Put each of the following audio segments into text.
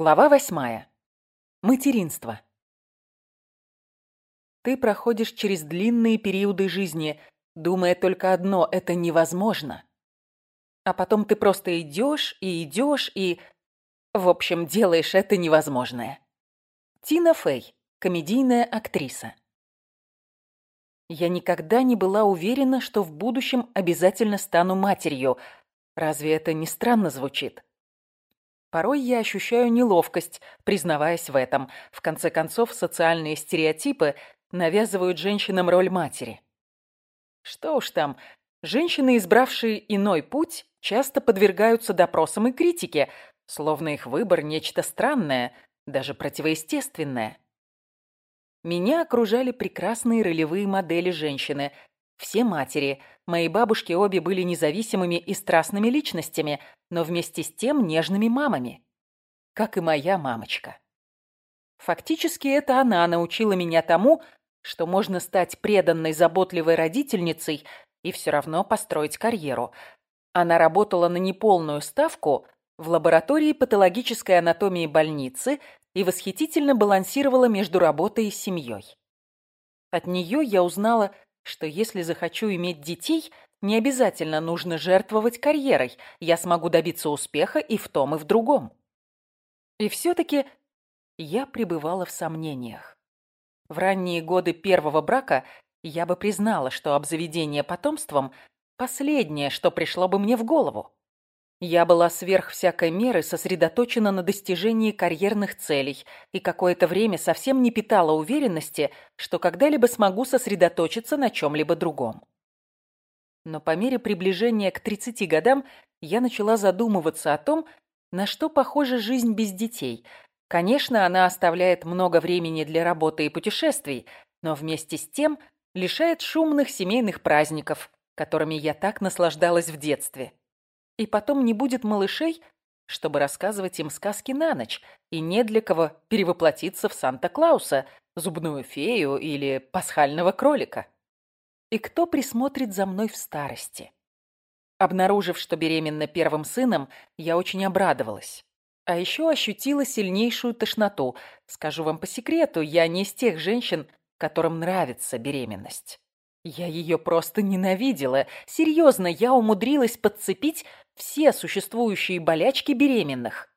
Глава восьмая. Материнство. Ты проходишь через длинные периоды жизни, думая только одно – это невозможно. А потом ты просто идешь и идешь и, в общем, делаешь это невозможное. Тина Фей, комедийная актриса. Я никогда не была уверена, что в будущем обязательно стану матерью. Разве это не странно звучит? Порой я ощущаю неловкость, признаваясь в этом. В конце концов, социальные стереотипы навязывают женщинам роль матери. Что уж там, женщины, избравшие иной путь, часто подвергаются допросам и критике, словно их выбор – нечто странное, даже противоестественное. Меня окружали прекрасные ролевые модели женщины. Все матери. Мои бабушки обе были независимыми и страстными личностями, но вместе с тем нежными мамами. Как и моя мамочка. Фактически это она научила меня тому, что можно стать преданной, заботливой родительницей и все равно построить карьеру. Она работала на неполную ставку в лаборатории патологической анатомии больницы и восхитительно балансировала между работой и семьей. От нее я узнала, что если захочу иметь детей, не обязательно нужно жертвовать карьерой, я смогу добиться успеха и в том, и в другом. И все-таки я пребывала в сомнениях. В ранние годы первого брака я бы признала, что обзаведение потомством – последнее, что пришло бы мне в голову. Я была сверх всякой меры сосредоточена на достижении карьерных целей и какое-то время совсем не питала уверенности, что когда-либо смогу сосредоточиться на чем-либо другом. Но по мере приближения к 30 годам я начала задумываться о том, на что похожа жизнь без детей. Конечно, она оставляет много времени для работы и путешествий, но вместе с тем лишает шумных семейных праздников, которыми я так наслаждалась в детстве. И потом не будет малышей, чтобы рассказывать им сказки на ночь, и не для кого перевоплотиться в Санта-Клауса, зубную фею или пасхального кролика. И кто присмотрит за мной в старости? Обнаружив, что беременна первым сыном, я очень обрадовалась. А еще ощутила сильнейшую тошноту. Скажу вам по секрету, я не из тех женщин, которым нравится беременность. Я ее просто ненавидела. Серьезно, я умудрилась подцепить все существующие болячки беременных.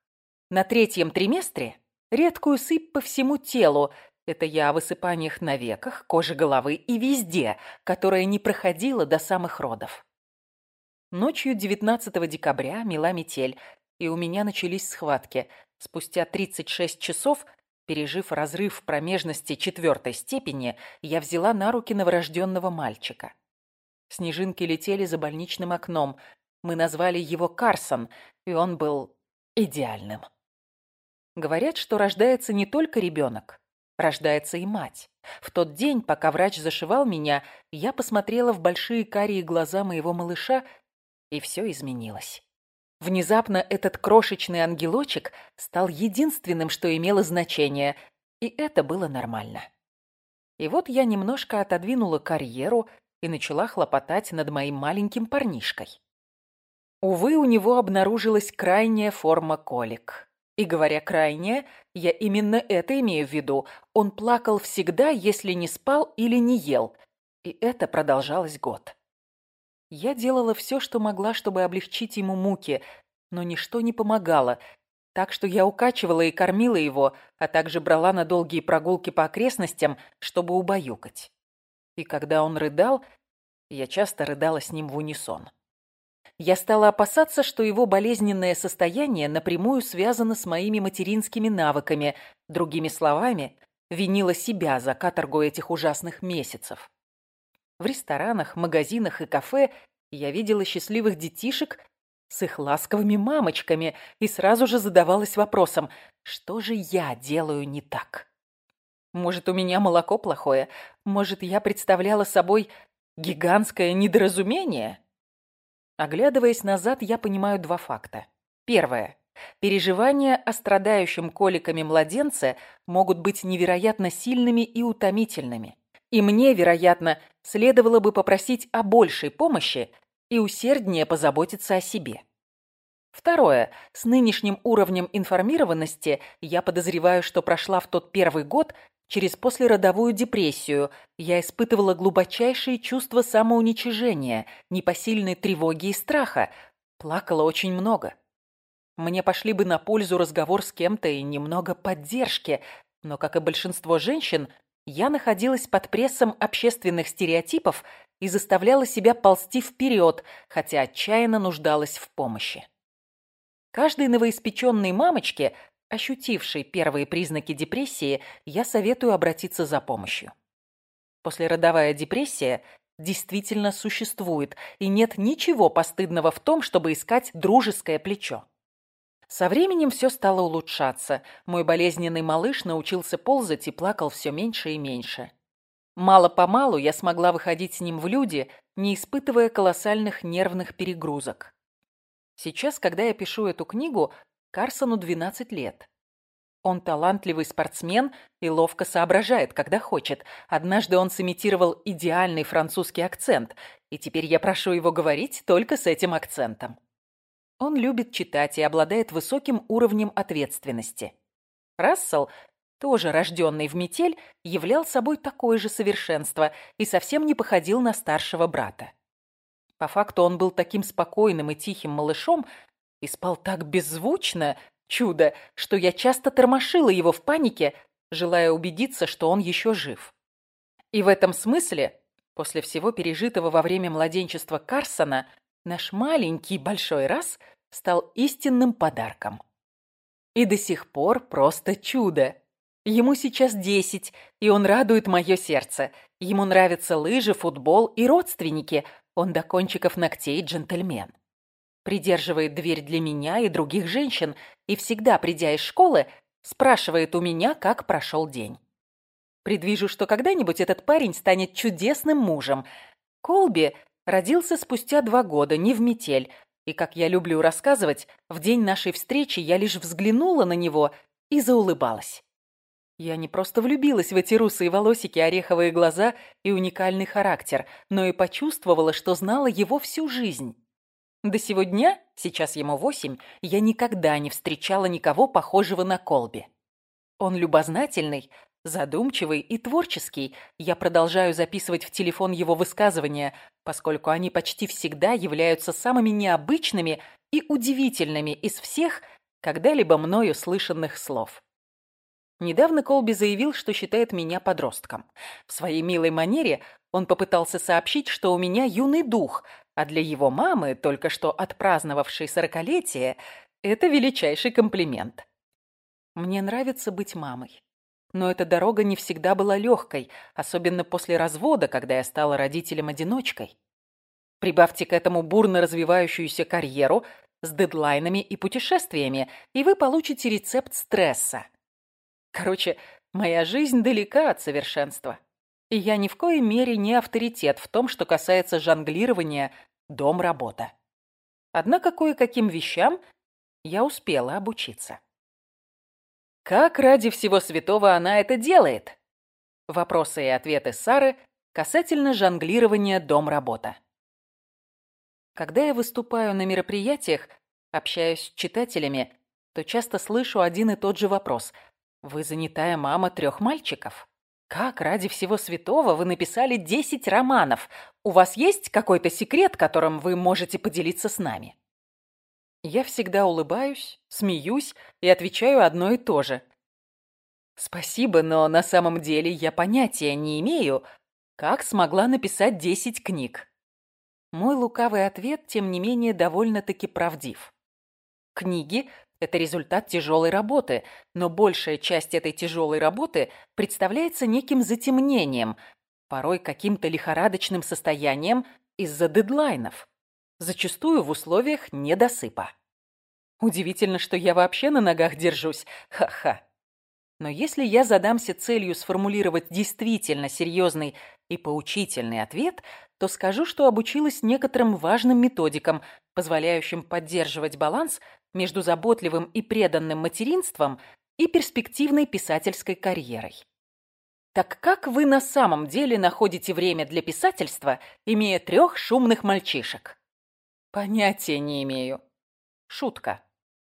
На третьем триместре редкую сыпь по всему телу. Это я о высыпаниях на веках, коже головы и везде, которая не проходила до самых родов. Ночью 19 декабря мела метель, и у меня начались схватки. Спустя 36 часов, пережив разрыв промежности четвертой степени, я взяла на руки новорожденного мальчика. Снежинки летели за больничным окном, мы назвали его Карсон, и он был идеальным. Говорят, что рождается не только ребенок, рождается и мать. В тот день, пока врач зашивал меня, я посмотрела в большие карие глаза моего малыша, и все изменилось. Внезапно этот крошечный ангелочек стал единственным, что имело значение, и это было нормально. И вот я немножко отодвинула карьеру и начала хлопотать над моим маленьким парнишкой. Увы, у него обнаружилась крайняя форма колик. И говоря крайняя, я именно это имею в виду. Он плакал всегда, если не спал или не ел. И это продолжалось год. Я делала все, что могла, чтобы облегчить ему муки, но ничто не помогало, так что я укачивала и кормила его, а также брала на долгие прогулки по окрестностям, чтобы убаюкать. И когда он рыдал, я часто рыдала с ним в унисон. Я стала опасаться, что его болезненное состояние напрямую связано с моими материнскими навыками, другими словами, винила себя за каторгу этих ужасных месяцев. В ресторанах, магазинах и кафе я видела счастливых детишек с их ласковыми мамочками и сразу же задавалась вопросом, что же я делаю не так? Может, у меня молоко плохое? Может, я представляла собой гигантское недоразумение? Оглядываясь назад, я понимаю два факта. Первое. Переживания о страдающем коликами младенце могут быть невероятно сильными и утомительными. И мне, вероятно, следовало бы попросить о большей помощи и усерднее позаботиться о себе. Второе. С нынешним уровнем информированности я подозреваю, что прошла в тот первый год через послеродовую депрессию. Я испытывала глубочайшие чувства самоуничижения, непосильной тревоги и страха. Плакала очень много. Мне пошли бы на пользу разговор с кем-то и немного поддержки, но, как и большинство женщин, я находилась под прессом общественных стереотипов и заставляла себя ползти вперед, хотя отчаянно нуждалась в помощи. Каждой новоиспеченной мамочке, ощутившей первые признаки депрессии, я советую обратиться за помощью. Послеродовая депрессия действительно существует, и нет ничего постыдного в том, чтобы искать дружеское плечо. Со временем все стало улучшаться. Мой болезненный малыш научился ползать и плакал все меньше и меньше. Мало-помалу я смогла выходить с ним в люди, не испытывая колоссальных нервных перегрузок. Сейчас, когда я пишу эту книгу, Карсону 12 лет. Он талантливый спортсмен и ловко соображает, когда хочет. Однажды он сымитировал идеальный французский акцент, и теперь я прошу его говорить только с этим акцентом. Он любит читать и обладает высоким уровнем ответственности. Рассел, тоже рожденный в метель, являл собой такое же совершенство и совсем не походил на старшего брата. По факту он был таким спокойным и тихим малышом и спал так беззвучно, чудо, что я часто тормошила его в панике, желая убедиться, что он еще жив. И в этом смысле, после всего пережитого во время младенчества Карсона, наш маленький большой раз стал истинным подарком. И до сих пор просто чудо. Ему сейчас десять, и он радует мое сердце. Ему нравятся лыжи, футбол и родственники. Он до кончиков ногтей джентльмен. Придерживает дверь для меня и других женщин, и всегда, придя из школы, спрашивает у меня, как прошел день. Предвижу, что когда-нибудь этот парень станет чудесным мужем. Колби родился спустя два года, не в метель, и, как я люблю рассказывать, в день нашей встречи я лишь взглянула на него и заулыбалась. Я не просто влюбилась в эти русые волосики, ореховые глаза и уникальный характер, но и почувствовала, что знала его всю жизнь. До сего дня, сейчас ему восемь, я никогда не встречала никого похожего на Колби. Он любознательный, Задумчивый и творческий, я продолжаю записывать в телефон его высказывания, поскольку они почти всегда являются самыми необычными и удивительными из всех когда-либо мною слышанных слов. Недавно Колби заявил, что считает меня подростком. В своей милой манере он попытался сообщить, что у меня юный дух, а для его мамы, только что отпраздновавшей сорокалетие, это величайший комплимент. Мне нравится быть мамой. Но эта дорога не всегда была легкой, особенно после развода, когда я стала родителем-одиночкой. Прибавьте к этому бурно развивающуюся карьеру с дедлайнами и путешествиями, и вы получите рецепт стресса. Короче, моя жизнь далека от совершенства. И я ни в коей мере не авторитет в том, что касается жонглирования дом-работа. Однако кое-каким вещам я успела обучиться. Как ради всего святого она это делает? Вопросы и ответы Сары касательно жонглирования дом-работа. Когда я выступаю на мероприятиях, общаюсь с читателями, то часто слышу один и тот же вопрос. «Вы занятая мама трех мальчиков? Как ради всего святого вы написали десять романов? У вас есть какой-то секрет, которым вы можете поделиться с нами?» Я всегда улыбаюсь, смеюсь и отвечаю одно и то же. Спасибо, но на самом деле я понятия не имею, как смогла написать десять книг. Мой лукавый ответ, тем не менее, довольно-таки правдив. Книги – это результат тяжелой работы, но большая часть этой тяжелой работы представляется неким затемнением, порой каким-то лихорадочным состоянием из-за дедлайнов зачастую в условиях недосыпа. Удивительно, что я вообще на ногах держусь. Ха-ха. Но если я задамся целью сформулировать действительно серьезный и поучительный ответ, то скажу, что обучилась некоторым важным методикам, позволяющим поддерживать баланс между заботливым и преданным материнством и перспективной писательской карьерой. Так как вы на самом деле находите время для писательства, имея трех шумных мальчишек? Понятия не имею. Шутка.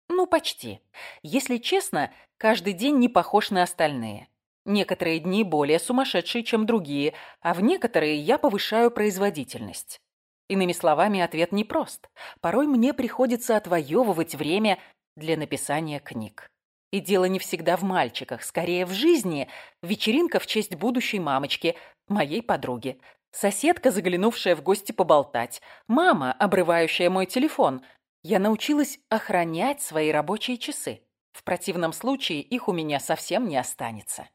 Ну, почти. Если честно, каждый день не похож на остальные. Некоторые дни более сумасшедшие, чем другие, а в некоторые я повышаю производительность. Иными словами, ответ непрост. Порой мне приходится отвоевывать время для написания книг. И дело не всегда в мальчиках, скорее в жизни. Вечеринка в честь будущей мамочки, моей подруги. Соседка, заглянувшая в гости поболтать. Мама, обрывающая мой телефон. Я научилась охранять свои рабочие часы. В противном случае их у меня совсем не останется.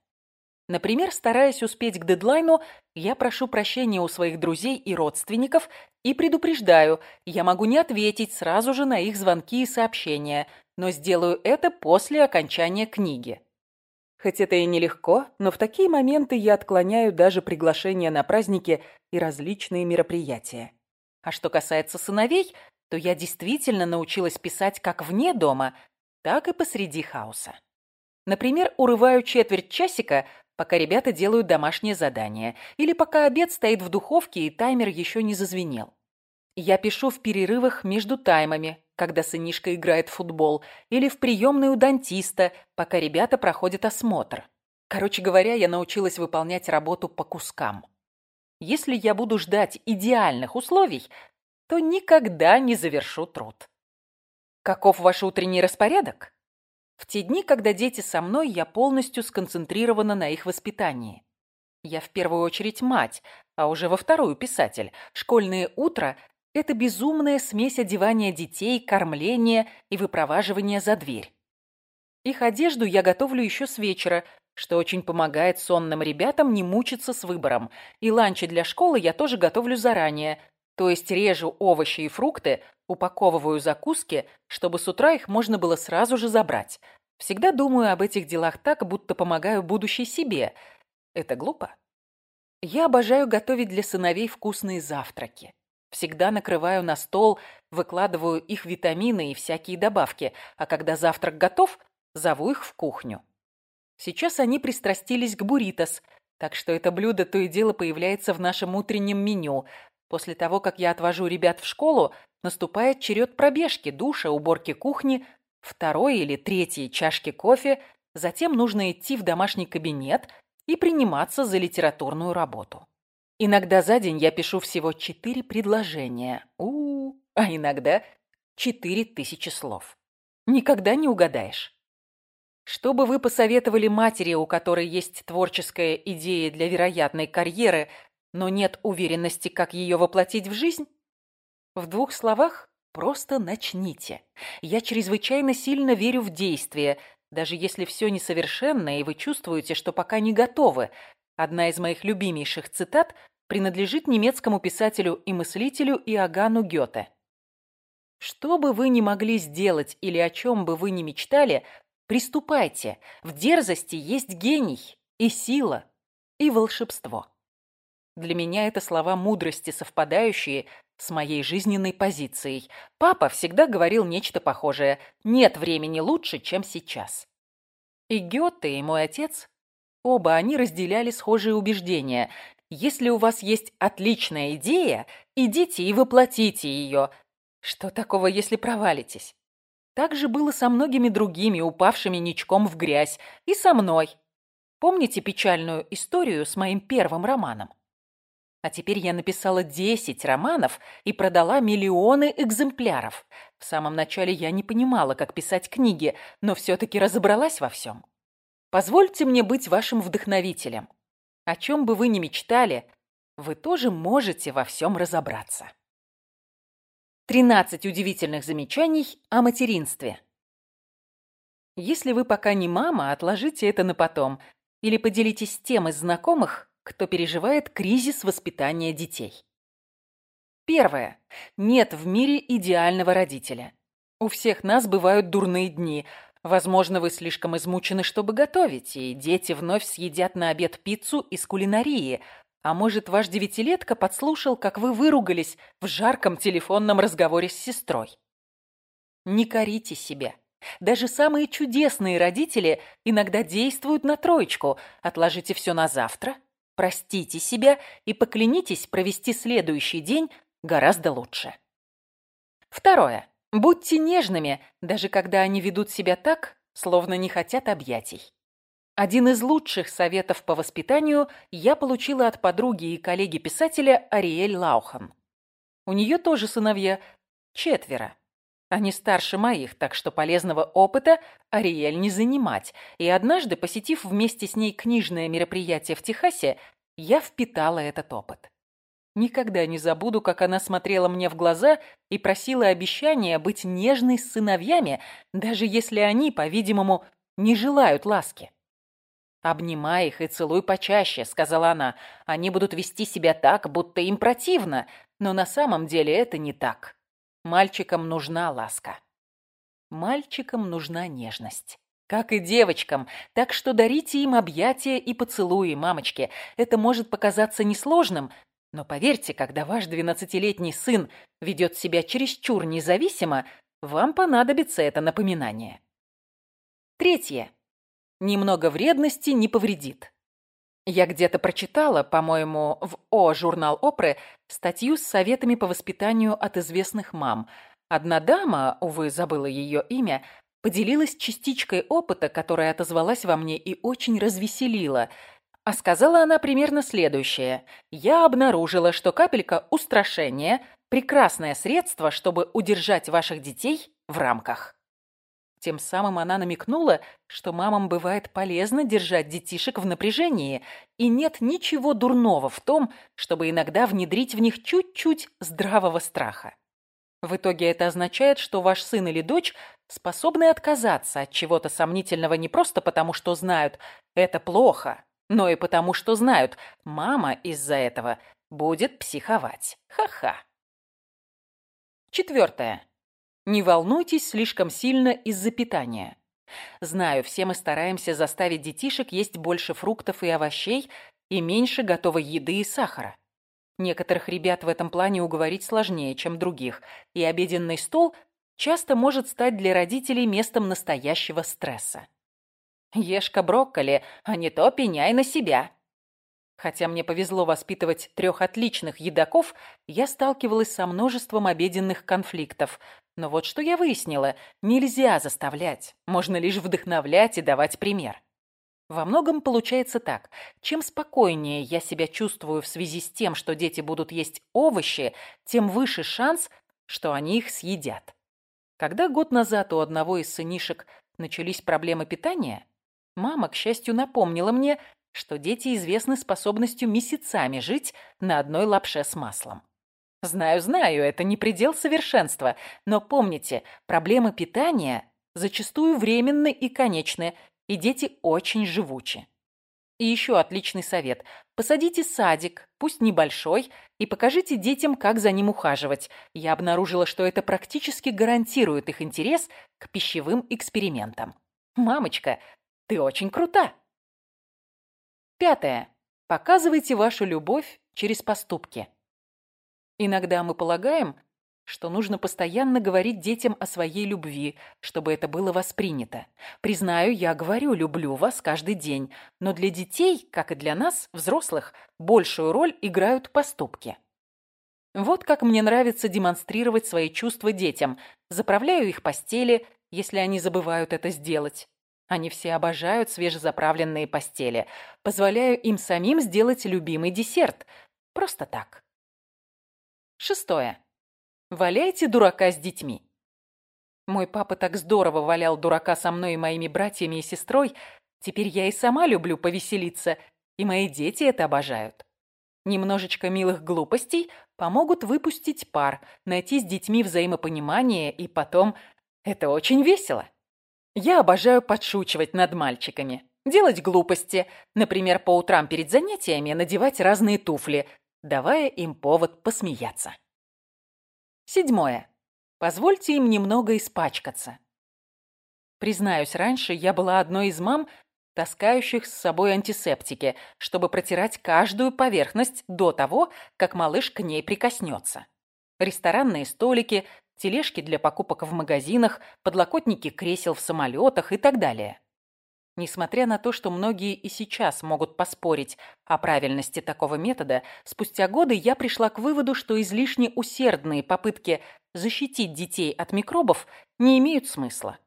Например, стараясь успеть к дедлайну, я прошу прощения у своих друзей и родственников и предупреждаю, я могу не ответить сразу же на их звонки и сообщения, но сделаю это после окончания книги. Хоть это и нелегко, но в такие моменты я отклоняю даже приглашения на праздники и различные мероприятия. А что касается сыновей, то я действительно научилась писать как вне дома, так и посреди хаоса. Например, урываю четверть часика – пока ребята делают домашнее задание, или пока обед стоит в духовке и таймер еще не зазвенел. Я пишу в перерывах между таймами, когда сынишка играет в футбол, или в приемной у дантиста, пока ребята проходят осмотр. Короче говоря, я научилась выполнять работу по кускам. Если я буду ждать идеальных условий, то никогда не завершу труд. Каков ваш утренний распорядок? В те дни, когда дети со мной, я полностью сконцентрирована на их воспитании. Я в первую очередь мать, а уже во вторую писатель. Школьное утро – это безумная смесь одевания детей, кормления и выпроваживания за дверь. Их одежду я готовлю еще с вечера, что очень помогает сонным ребятам не мучиться с выбором. И ланчи для школы я тоже готовлю заранее, то есть режу овощи и фрукты, упаковываю закуски, чтобы с утра их можно было сразу же забрать. Всегда думаю об этих делах так, будто помогаю будущей себе. Это глупо. Я обожаю готовить для сыновей вкусные завтраки. Всегда накрываю на стол, выкладываю их витамины и всякие добавки, а когда завтрак готов, зову их в кухню. Сейчас они пристрастились к буритос, так что это блюдо то и дело появляется в нашем утреннем меню. После того, как я отвожу ребят в школу, наступает черед пробежки, душа, уборки кухни, второй или третьей чашки кофе, затем нужно идти в домашний кабинет и приниматься за литературную работу. Иногда за день я пишу всего четыре предложения, у, -у, -у а иногда четыре тысячи слов. Никогда не угадаешь. Что бы вы посоветовали матери, у которой есть творческая идея для вероятной карьеры, но нет уверенности, как ее воплотить в жизнь? В двух словах, просто начните. Я чрезвычайно сильно верю в действие, даже если все несовершенно, и вы чувствуете, что пока не готовы. Одна из моих любимейших цитат принадлежит немецкому писателю и мыслителю Иоганну Гёте. Что бы вы ни могли сделать или о чем бы вы ни мечтали, приступайте. В дерзости есть гений и сила, и волшебство. Для меня это слова мудрости, совпадающие с моей жизненной позицией. Папа всегда говорил нечто похожее «нет времени лучше, чем сейчас». И Гёте, и мой отец, оба они разделяли схожие убеждения. Если у вас есть отличная идея, идите и воплотите ее. Что такого, если провалитесь? Так же было со многими другими, упавшими ничком в грязь, и со мной. Помните печальную историю с моим первым романом? А теперь я написала 10 романов и продала миллионы экземпляров. В самом начале я не понимала, как писать книги, но все-таки разобралась во всем. Позвольте мне быть вашим вдохновителем. О чем бы вы ни мечтали, вы тоже можете во всем разобраться. 13 удивительных замечаний о материнстве. Если вы пока не мама, отложите это на потом или поделитесь с тем из знакомых, кто переживает кризис воспитания детей. Первое. Нет в мире идеального родителя. У всех нас бывают дурные дни. Возможно, вы слишком измучены, чтобы готовить, и дети вновь съедят на обед пиццу из кулинарии. А может, ваш девятилетка подслушал, как вы выругались в жарком телефонном разговоре с сестрой. Не корите себя. Даже самые чудесные родители иногда действуют на троечку. Отложите все на завтра, Простите себя и поклянитесь провести следующий день гораздо лучше. Второе. Будьте нежными, даже когда они ведут себя так, словно не хотят объятий. Один из лучших советов по воспитанию я получила от подруги и коллеги-писателя Ариэль Лаухан. У нее тоже сыновья, четверо. Они старше моих, так что полезного опыта Ариэль не занимать. И однажды, посетив вместе с ней книжное мероприятие в Техасе, я впитала этот опыт. Никогда не забуду, как она смотрела мне в глаза и просила обещания быть нежной с сыновьями, даже если они, по-видимому, не желают ласки. «Обнимай их и целуй почаще», — сказала она. «Они будут вести себя так, будто им противно, но на самом деле это не так. Мальчикам нужна ласка. Мальчикам нужна нежность. Как и девочкам, так что дарите им объятия и поцелуи, мамочки. Это может показаться несложным, но поверьте, когда ваш двенадцатилетний сын ведет себя чересчур независимо, вам понадобится это напоминание. Третье. Немного вредности не повредит. Я где-то прочитала, по-моему, в О журнал Опры, статью с советами по воспитанию от известных мам. Одна дама, увы, забыла ее имя, поделилась частичкой опыта, которая отозвалась во мне и очень развеселила. А сказала она примерно следующее. «Я обнаружила, что капелька устрашения – прекрасное средство, чтобы удержать ваших детей в рамках». Тем самым она намекнула, что мамам бывает полезно держать детишек в напряжении, и нет ничего дурного в том, чтобы иногда внедрить в них чуть-чуть здравого страха. В итоге это означает, что ваш сын или дочь способны отказаться от чего-то сомнительного не просто потому, что знают «это плохо», но и потому, что знают «мама из-за этого будет психовать». Ха-ха. Четвертое. Не волнуйтесь слишком сильно из-за питания. Знаю, все мы стараемся заставить детишек есть больше фруктов и овощей и меньше готовой еды и сахара. Некоторых ребят в этом плане уговорить сложнее, чем других, и обеденный стол часто может стать для родителей местом настоящего стресса. Ешь-ка брокколи, а не то пеняй на себя. Хотя мне повезло воспитывать трех отличных едоков, я сталкивалась со множеством обеденных конфликтов, но вот что я выяснила. Нельзя заставлять. Можно лишь вдохновлять и давать пример. Во многом получается так. Чем спокойнее я себя чувствую в связи с тем, что дети будут есть овощи, тем выше шанс, что они их съедят. Когда год назад у одного из сынишек начались проблемы питания, мама, к счастью, напомнила мне, что дети известны способностью месяцами жить на одной лапше с маслом. Знаю, знаю, это не предел совершенства, но помните, проблемы питания зачастую временны и конечны, и дети очень живучи. И еще отличный совет. Посадите садик, пусть небольшой, и покажите детям, как за ним ухаживать. Я обнаружила, что это практически гарантирует их интерес к пищевым экспериментам. Мамочка, ты очень крута! Пятое. Показывайте вашу любовь через поступки. Иногда мы полагаем, что нужно постоянно говорить детям о своей любви, чтобы это было воспринято. Признаю, я говорю «люблю вас» каждый день, но для детей, как и для нас, взрослых, большую роль играют поступки. Вот как мне нравится демонстрировать свои чувства детям. Заправляю их постели, если они забывают это сделать. Они все обожают свежезаправленные постели. Позволяю им самим сделать любимый десерт. Просто так. Шестое. Валяйте дурака с детьми. Мой папа так здорово валял дурака со мной и моими братьями и сестрой. Теперь я и сама люблю повеселиться, и мои дети это обожают. Немножечко милых глупостей помогут выпустить пар, найти с детьми взаимопонимание, и потом это очень весело. Я обожаю подшучивать над мальчиками, делать глупости, например, по утрам перед занятиями надевать разные туфли, давая им повод посмеяться. Седьмое. Позвольте им немного испачкаться. Признаюсь, раньше я была одной из мам, таскающих с собой антисептики, чтобы протирать каждую поверхность до того, как малыш к ней прикоснется. Ресторанные столики, тележки для покупок в магазинах, подлокотники кресел в самолетах и так далее. Несмотря на то, что многие и сейчас могут поспорить о правильности такого метода, спустя годы я пришла к выводу, что излишне усердные попытки защитить детей от микробов не имеют смысла.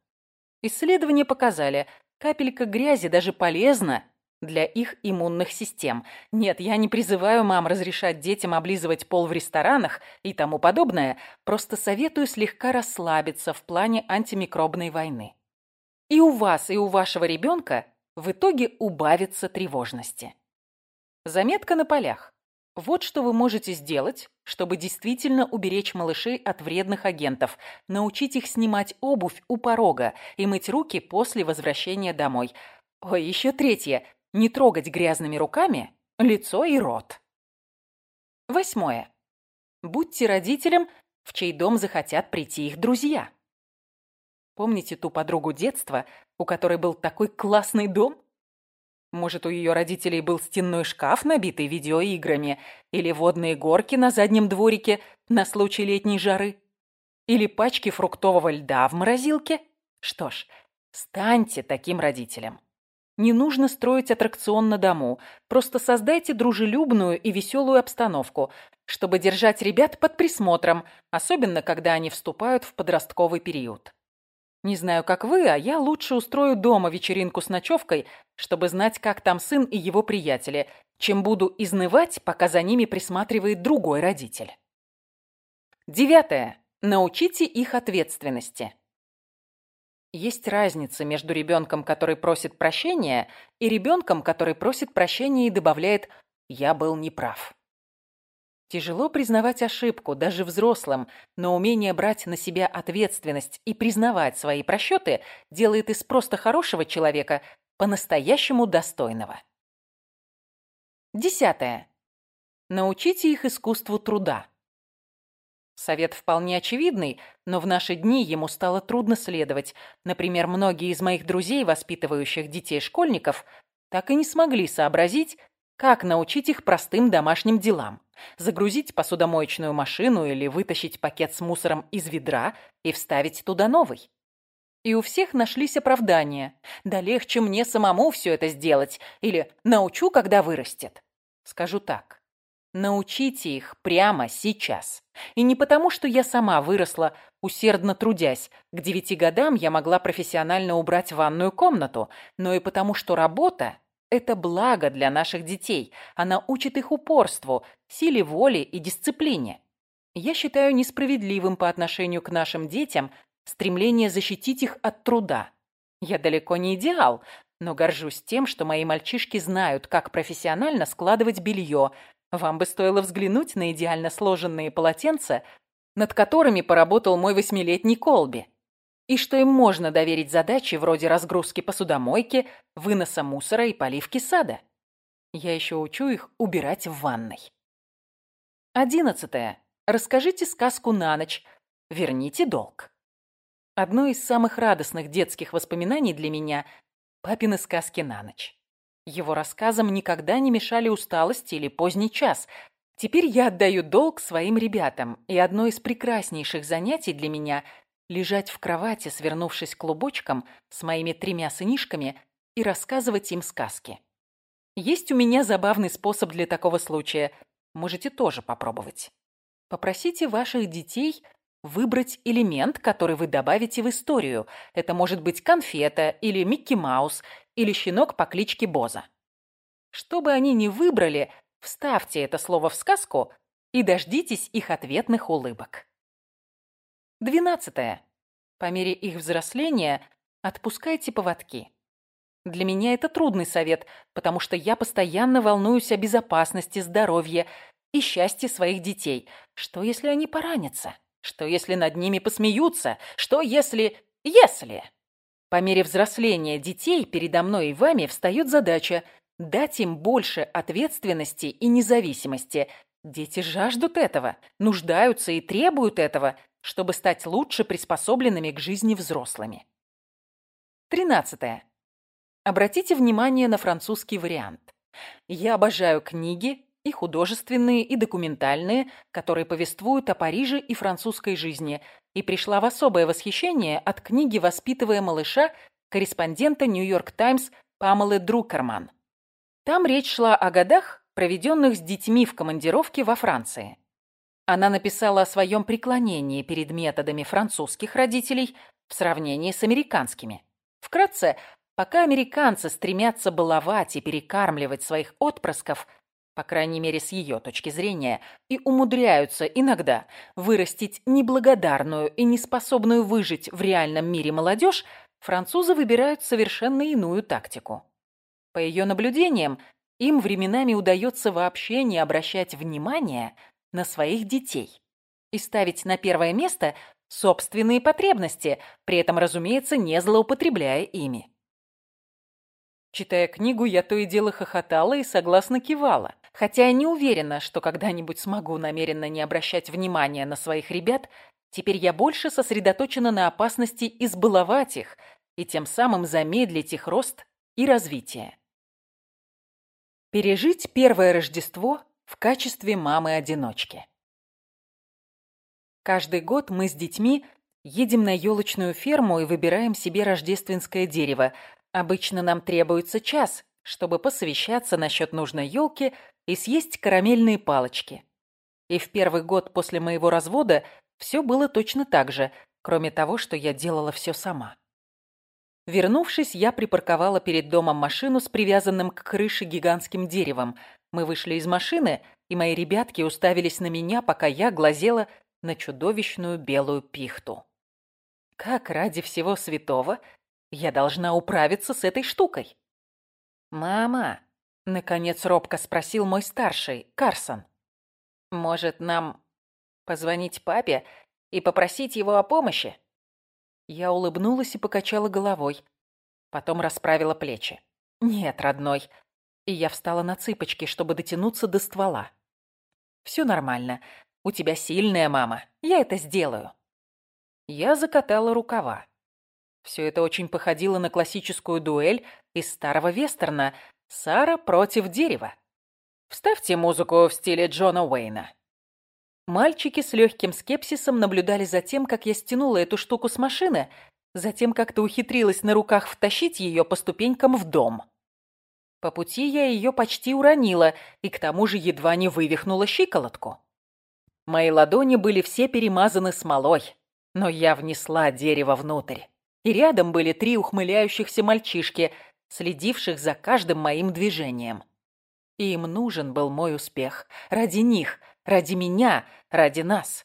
Исследования показали, капелька грязи даже полезна для их иммунных систем. Нет, я не призываю мам разрешать детям облизывать пол в ресторанах и тому подобное, просто советую слегка расслабиться в плане антимикробной войны. И у вас, и у вашего ребенка в итоге убавится тревожности. Заметка на полях. Вот что вы можете сделать, чтобы действительно уберечь малышей от вредных агентов, научить их снимать обувь у порога и мыть руки после возвращения домой. Ой, еще третье. Не трогать грязными руками лицо и рот. Восьмое. Будьте родителем, в чей дом захотят прийти их друзья. Помните ту подругу детства, у которой был такой классный дом? Может, у ее родителей был стенной шкаф, набитый видеоиграми, или водные горки на заднем дворике на случай летней жары? Или пачки фруктового льда в морозилке? Что ж, станьте таким родителем. Не нужно строить аттракцион на дому, просто создайте дружелюбную и веселую обстановку, чтобы держать ребят под присмотром, особенно когда они вступают в подростковый период. Не знаю, как вы, а я лучше устрою дома вечеринку с ночевкой, чтобы знать, как там сын и его приятели, чем буду изнывать, пока за ними присматривает другой родитель. Девятое. Научите их ответственности. Есть разница между ребенком, который просит прощения, и ребенком, который просит прощения и добавляет «я был неправ». Тяжело признавать ошибку даже взрослым, но умение брать на себя ответственность и признавать свои просчеты делает из просто хорошего человека по-настоящему достойного. Десятое. Научите их искусству труда. Совет вполне очевидный, но в наши дни ему стало трудно следовать. Например, многие из моих друзей, воспитывающих детей-школьников, так и не смогли сообразить, как научить их простым домашним делам? Загрузить посудомоечную машину или вытащить пакет с мусором из ведра и вставить туда новый? И у всех нашлись оправдания. Да легче мне самому все это сделать. Или научу, когда вырастет. Скажу так. Научите их прямо сейчас. И не потому, что я сама выросла, усердно трудясь. К девяти годам я могла профессионально убрать ванную комнату, но и потому, что работа это благо для наших детей. Она учит их упорству, силе воли и дисциплине. Я считаю несправедливым по отношению к нашим детям стремление защитить их от труда. Я далеко не идеал, но горжусь тем, что мои мальчишки знают, как профессионально складывать белье. Вам бы стоило взглянуть на идеально сложенные полотенца, над которыми поработал мой восьмилетний Колби и что им можно доверить задачи вроде разгрузки посудомойки, выноса мусора и поливки сада. Я еще учу их убирать в ванной. Одиннадцатое. Расскажите сказку на ночь. Верните долг. Одно из самых радостных детских воспоминаний для меня – папины сказки на ночь. Его рассказам никогда не мешали усталость или поздний час. Теперь я отдаю долг своим ребятам, и одно из прекраснейших занятий для меня – лежать в кровати, свернувшись клубочком с моими тремя сынишками и рассказывать им сказки. Есть у меня забавный способ для такого случая. Можете тоже попробовать. Попросите ваших детей выбрать элемент, который вы добавите в историю. Это может быть конфета или Микки Маус или щенок по кличке Боза. Что бы они ни выбрали, вставьте это слово в сказку и дождитесь их ответных улыбок. Двенадцатое. По мере их взросления отпускайте поводки. Для меня это трудный совет, потому что я постоянно волнуюсь о безопасности, здоровье и счастье своих детей. Что, если они поранятся? Что, если над ними посмеются? Что, если... Если... По мере взросления детей передо мной и вами встает задача дать им больше ответственности и независимости. Дети жаждут этого, нуждаются и требуют этого, чтобы стать лучше приспособленными к жизни взрослыми. Тринадцатое. Обратите внимание на французский вариант. Я обожаю книги, и художественные, и документальные, которые повествуют о Париже и французской жизни, и пришла в особое восхищение от книги «Воспитывая малыша», корреспондента «Нью-Йорк Таймс» Памелы Друкерман. Там речь шла о годах, проведенных с детьми в командировке во Франции. Она написала о своем преклонении перед методами французских родителей в сравнении с американскими. Вкратце, пока американцы стремятся баловать и перекармливать своих отпрысков, по крайней мере с ее точки зрения, и умудряются иногда вырастить неблагодарную и неспособную выжить в реальном мире молодежь, французы выбирают совершенно иную тактику. По ее наблюдениям, им временами удается вообще не обращать внимания на своих детей и ставить на первое место собственные потребности, при этом, разумеется, не злоупотребляя ими. Читая книгу, я то и дело хохотала и согласно кивала, хотя я не уверена, что когда-нибудь смогу намеренно не обращать внимания на своих ребят, теперь я больше сосредоточена на опасности избаловать их и тем самым замедлить их рост и развитие. Пережить первое Рождество в качестве мамы-одиночки. Каждый год мы с детьми едем на елочную ферму и выбираем себе рождественское дерево. Обычно нам требуется час, чтобы посовещаться насчет нужной елки и съесть карамельные палочки. И в первый год после моего развода все было точно так же, кроме того, что я делала все сама. Вернувшись, я припарковала перед домом машину с привязанным к крыше гигантским деревом. Мы вышли из машины, и мои ребятки уставились на меня, пока я глазела на чудовищную белую пихту. Как ради всего святого я должна управиться с этой штукой? «Мама», — наконец робко спросил мой старший, Карсон, «может, нам позвонить папе и попросить его о помощи?» Я улыбнулась и покачала головой. Потом расправила плечи. «Нет, родной». И я встала на цыпочки, чтобы дотянуться до ствола. «Все нормально. У тебя сильная мама. Я это сделаю». Я закатала рукава. Все это очень походило на классическую дуэль из старого вестерна «Сара против дерева». Вставьте музыку в стиле Джона Уэйна. Мальчики с легким скепсисом наблюдали за тем, как я стянула эту штуку с машины, затем как-то ухитрилась на руках втащить ее по ступенькам в дом. По пути я ее почти уронила и к тому же едва не вывихнула щиколотку. Мои ладони были все перемазаны смолой, но я внесла дерево внутрь. И рядом были три ухмыляющихся мальчишки, следивших за каждым моим движением. им нужен был мой успех. Ради них — Ради меня, ради нас.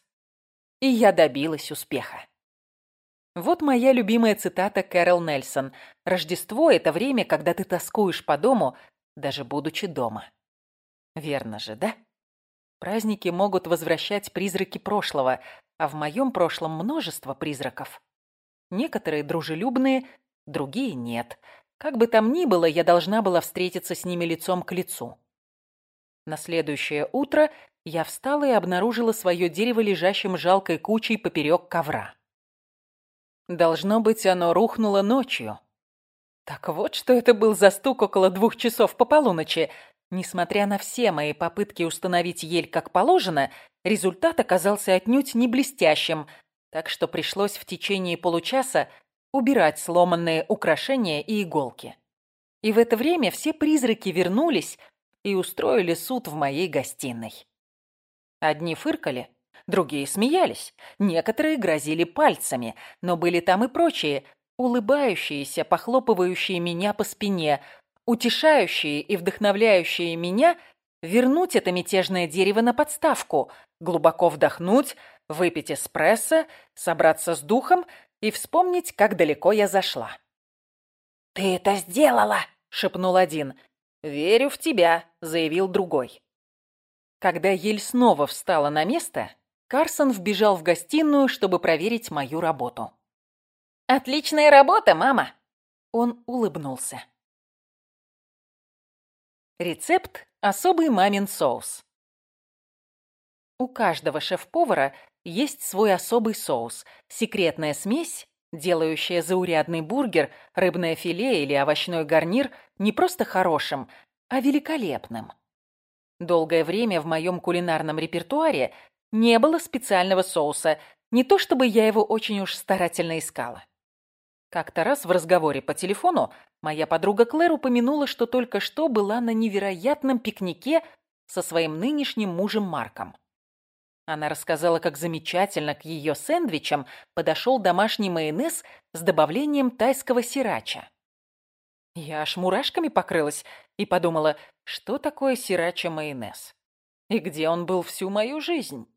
И я добилась успеха. Вот моя любимая цитата Кэрол Нельсон. «Рождество – это время, когда ты тоскуешь по дому, даже будучи дома». Верно же, да? Праздники могут возвращать призраки прошлого, а в моем прошлом множество призраков. Некоторые дружелюбные, другие нет. Как бы там ни было, я должна была встретиться с ними лицом к лицу. На следующее утро я встала и обнаружила свое дерево лежащим жалкой кучей поперек ковра. Должно быть, оно рухнуло ночью. Так вот, что это был за стук около двух часов по полуночи. Несмотря на все мои попытки установить ель как положено, результат оказался отнюдь не блестящим, так что пришлось в течение получаса убирать сломанные украшения и иголки. И в это время все призраки вернулись и устроили суд в моей гостиной. Одни фыркали, другие смеялись, некоторые грозили пальцами, но были там и прочие, улыбающиеся, похлопывающие меня по спине, утешающие и вдохновляющие меня вернуть это мятежное дерево на подставку, глубоко вдохнуть, выпить эспрессо, собраться с духом и вспомнить, как далеко я зашла. «Ты это сделала!» — шепнул один. «Верю в тебя», — заявил другой. Когда ель снова встала на место, Карсон вбежал в гостиную, чтобы проверить мою работу. «Отличная работа, мама!» Он улыбнулся. Рецепт «Особый мамин соус». У каждого шеф-повара есть свой особый соус, секретная смесь, делающая заурядный бургер, рыбное филе или овощной гарнир не просто хорошим, а великолепным. Долгое время в моем кулинарном репертуаре не было специального соуса, не то чтобы я его очень уж старательно искала. Как-то раз в разговоре по телефону моя подруга Клэр упомянула, что только что была на невероятном пикнике со своим нынешним мужем Марком. Она рассказала, как замечательно к ее сэндвичам подошел домашний майонез с добавлением тайского сирача. Я аж мурашками покрылась и подумала, что такое сирача-майонез? И где он был всю мою жизнь?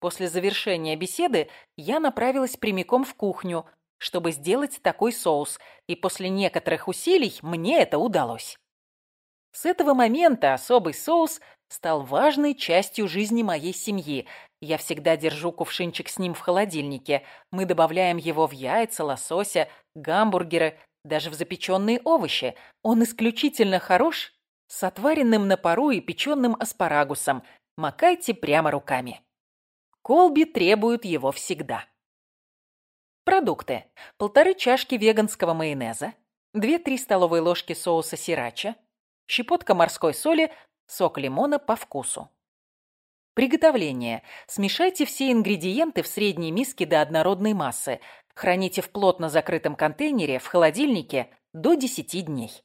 После завершения беседы я направилась прямиком в кухню, чтобы сделать такой соус, и после некоторых усилий мне это удалось. С этого момента особый соус стал важной частью жизни моей семьи. Я всегда держу кувшинчик с ним в холодильнике. Мы добавляем его в яйца, лосося, гамбургеры, даже в запеченные овощи. Он исключительно хорош с отваренным на пару и печеным аспарагусом. Макайте прямо руками. Колби требуют его всегда. Продукты. Полторы чашки веганского майонеза, 2-3 столовые ложки соуса сирача, щепотка морской соли, Сок лимона по вкусу. Приготовление. Смешайте все ингредиенты в средней миске до однородной массы. Храните в плотно закрытом контейнере в холодильнике до 10 дней.